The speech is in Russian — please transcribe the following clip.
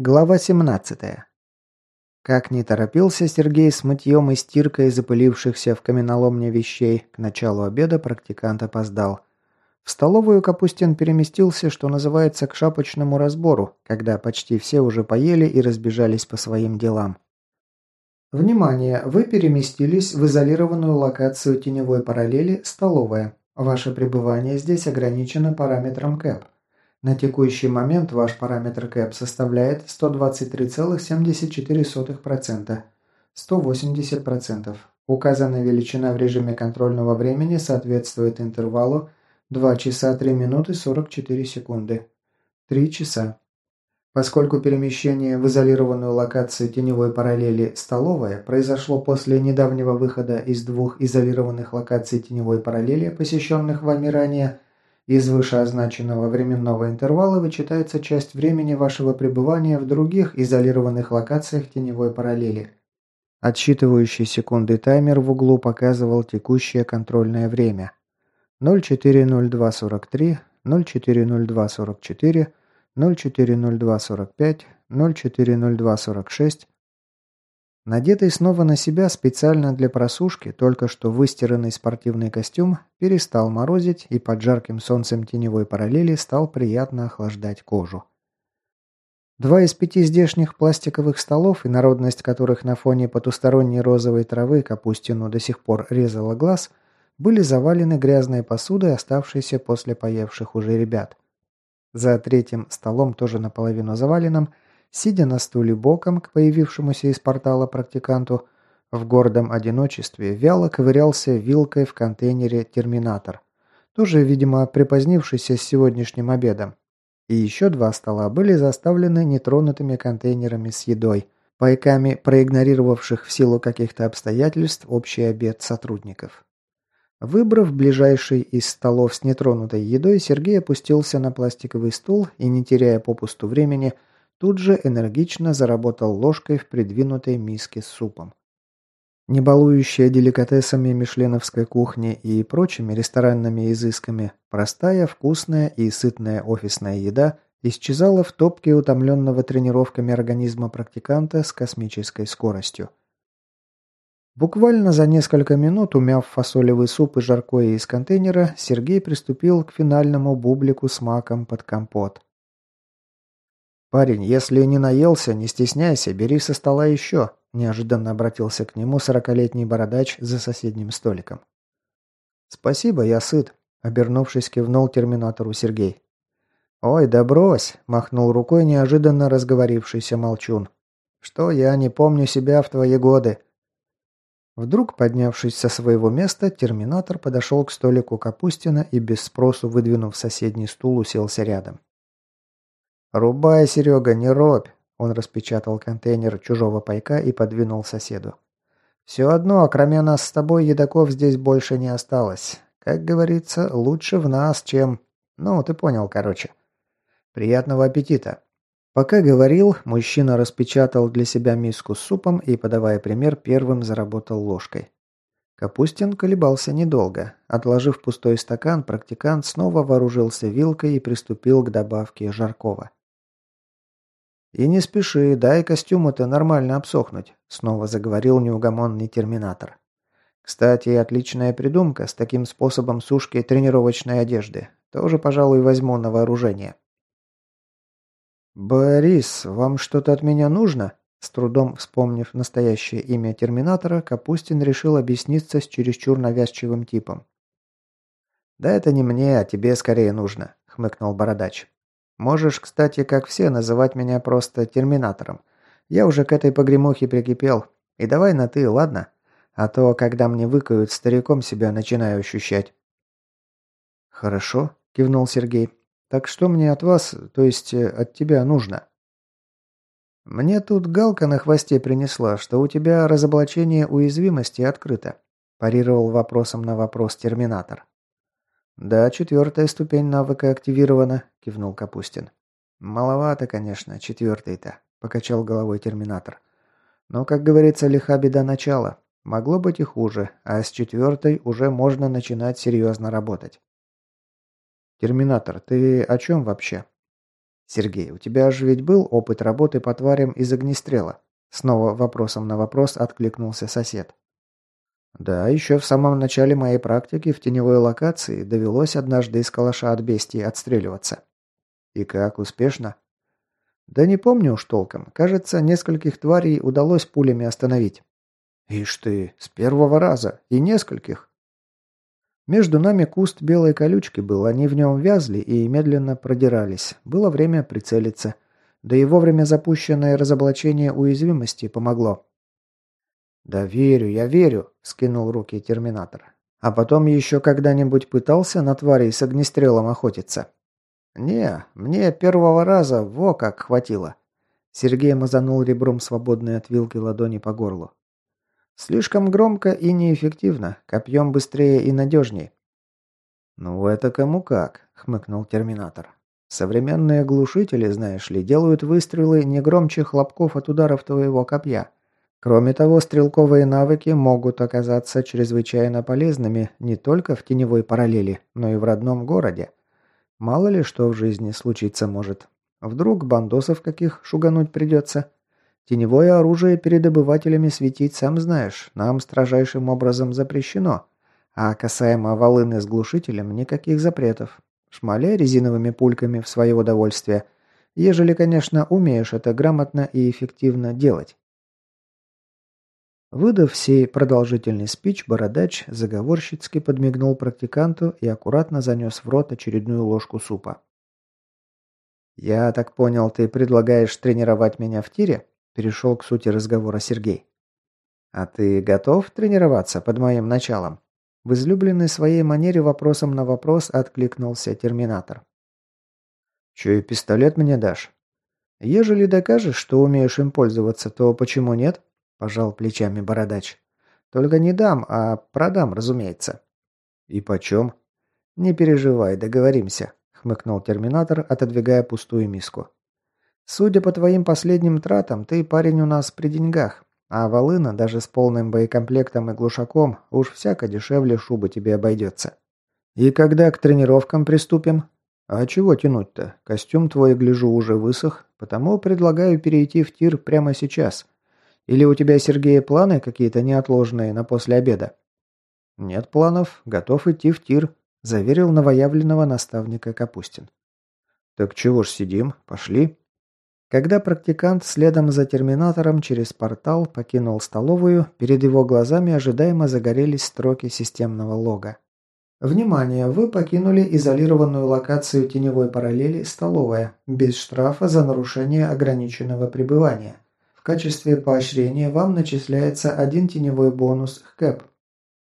Глава 17. Как не торопился Сергей с мытьем и стиркой запылившихся в каменоломне вещей, к началу обеда практикант опоздал. В столовую Капустин переместился, что называется, к шапочному разбору, когда почти все уже поели и разбежались по своим делам. Внимание! Вы переместились в изолированную локацию теневой параллели «Столовая». Ваше пребывание здесь ограничено параметром КЭП – на текущий момент ваш параметр КЭП составляет 123,74%, 180%. Указанная величина в режиме контрольного времени соответствует интервалу 2 часа 3 минуты 44 секунды. 3 часа. Поскольку перемещение в изолированную локацию теневой параллели «Столовая» произошло после недавнего выхода из двух изолированных локаций теневой параллели, посещенных вами ранее, из вышеозначенного временного интервала вычитается часть времени вашего пребывания в других изолированных локациях теневой параллели. Отсчитывающий секунды таймер в углу показывал текущее контрольное время. 040243, 040244, 040245, 040246, Надетый снова на себя специально для просушки, только что выстиранный спортивный костюм перестал морозить и под жарким солнцем теневой параллели стал приятно охлаждать кожу. Два из пяти здешних пластиковых столов, и народность которых на фоне потусторонней розовой травы Капустину до сих пор резала глаз, были завалены грязной посудой, оставшейся после поевших уже ребят. За третьим столом, тоже наполовину заваленным, сидя на стуле боком к появившемуся из портала практиканту, в гордом одиночестве вяло ковырялся вилкой в контейнере «Терминатор», тоже, видимо, припозднившийся с сегодняшним обедом. И еще два стола были заставлены нетронутыми контейнерами с едой, пайками проигнорировавших в силу каких-то обстоятельств общий обед сотрудников. Выбрав ближайший из столов с нетронутой едой, Сергей опустился на пластиковый стул и, не теряя попусту времени, Тут же энергично заработал ложкой в придвинутой миске с супом. Не балующая деликатесами мишленовской кухни и прочими ресторанными изысками, простая, вкусная и сытная офисная еда исчезала в топке утомленного тренировками организма практиканта с космической скоростью. Буквально за несколько минут, умяв фасолевый суп и жаркое из контейнера, Сергей приступил к финальному бублику с маком под компот. «Парень, если не наелся, не стесняйся, бери со стола еще», – неожиданно обратился к нему сорокалетний бородач за соседним столиком. «Спасибо, я сыт», – обернувшись, кивнул терминатору Сергей. «Ой, да брось!» – махнул рукой неожиданно разговорившийся молчун. «Что я не помню себя в твои годы?» Вдруг, поднявшись со своего места, терминатор подошел к столику Капустина и без спросу, выдвинув соседний стул, уселся рядом. «Рубай, Серега, не робь!» Он распечатал контейнер чужого пайка и подвинул соседу. «Все одно, кроме нас с тобой, едоков здесь больше не осталось. Как говорится, лучше в нас, чем... Ну, ты понял, короче. Приятного аппетита!» Пока говорил, мужчина распечатал для себя миску с супом и, подавая пример, первым заработал ложкой. Капустин колебался недолго. Отложив пустой стакан, практикант снова вооружился вилкой и приступил к добавке жаркого. «И не спеши, дай костюму-то нормально обсохнуть», — снова заговорил неугомонный терминатор. «Кстати, отличная придумка с таким способом сушки тренировочной одежды. Тоже, пожалуй, возьму на вооружение». «Борис, вам что-то от меня нужно?» С трудом вспомнив настоящее имя терминатора, Капустин решил объясниться с чересчур навязчивым типом. «Да это не мне, а тебе скорее нужно», — хмыкнул Бородач. Можешь, кстати, как все, называть меня просто Терминатором. Я уже к этой погремухе прикипел. И давай на «ты», ладно? А то, когда мне выкают, стариком себя начинаю ощущать». «Хорошо», – кивнул Сергей. «Так что мне от вас, то есть э, от тебя нужно?» «Мне тут галка на хвосте принесла, что у тебя разоблачение уязвимости открыто», – парировал вопросом на вопрос Терминатор. «Да, четвертая ступень навыка активирована», – кивнул Капустин. «Маловато, конечно, четвертый-то», – покачал головой терминатор. «Но, как говорится, лиха беда начала. Могло быть и хуже, а с четвертой уже можно начинать серьезно работать». «Терминатор, ты о чем вообще?» «Сергей, у тебя же ведь был опыт работы по тварям из огнестрела?» Снова вопросом на вопрос откликнулся сосед. «Да, еще в самом начале моей практики в теневой локации довелось однажды из калаша от бестии отстреливаться». «И как, успешно?» «Да не помню уж толком. Кажется, нескольких тварей удалось пулями остановить». «Ишь ты, с первого раза. И нескольких». Между нами куст белой колючки был, они в нем вязли и медленно продирались. Было время прицелиться. Да и вовремя запущенное разоблачение уязвимости помогло. «Да верю, я верю», — скинул руки терминатор. «А потом еще когда-нибудь пытался на тварей с огнестрелом охотиться?» «Не, мне первого раза во как хватило». Сергей мазанул ребром свободной от вилки ладони по горлу. «Слишком громко и неэффективно, копьем быстрее и надежней». «Ну это кому как», — хмыкнул терминатор. «Современные глушители, знаешь ли, делают выстрелы не громче хлопков от ударов твоего копья. Кроме того, стрелковые навыки могут оказаться чрезвычайно полезными не только в теневой параллели, но и в родном городе. Мало ли что в жизни случиться может. Вдруг бандосов каких шугануть придется. Теневое оружие перед обывателями светить, сам знаешь, нам строжайшим образом запрещено. А касаемо волыны с глушителем, никаких запретов. Шмаляй резиновыми пульками в свое удовольствие, ежели, конечно, умеешь это грамотно и эффективно делать. Выдав сей продолжительный спич, бородач заговорщицки подмигнул практиканту и аккуратно занес в рот очередную ложку супа. «Я так понял, ты предлагаешь тренировать меня в тире?» – перешел к сути разговора Сергей. «А ты готов тренироваться под моим началом?» В излюбленной своей манере вопросом на вопрос откликнулся терминатор. «Че и пистолет мне дашь?» «Ежели докажешь, что умеешь им пользоваться, то почему нет?» – пожал плечами бородач. «Только не дам, а продам, разумеется». «И почем?» «Не переживай, договоримся», – хмыкнул терминатор, отодвигая пустую миску. «Судя по твоим последним тратам, ты парень у нас при деньгах, а волына даже с полным боекомплектом и глушаком уж всяко дешевле шубы тебе обойдется». «И когда к тренировкам приступим?» «А чего тянуть-то? Костюм твой, гляжу, уже высох, потому предлагаю перейти в тир прямо сейчас. Или у тебя, Сергей, планы какие-то неотложные на после обеда?» «Нет планов. Готов идти в тир», – заверил новоявленного наставника Капустин. «Так чего ж сидим? Пошли». Когда практикант следом за терминатором через портал покинул столовую, перед его глазами ожидаемо загорелись строки системного лога. Внимание! Вы покинули изолированную локацию теневой параллели «Столовая» без штрафа за нарушение ограниченного пребывания – качестве поощрения вам начисляется один теневой бонус ХКЭП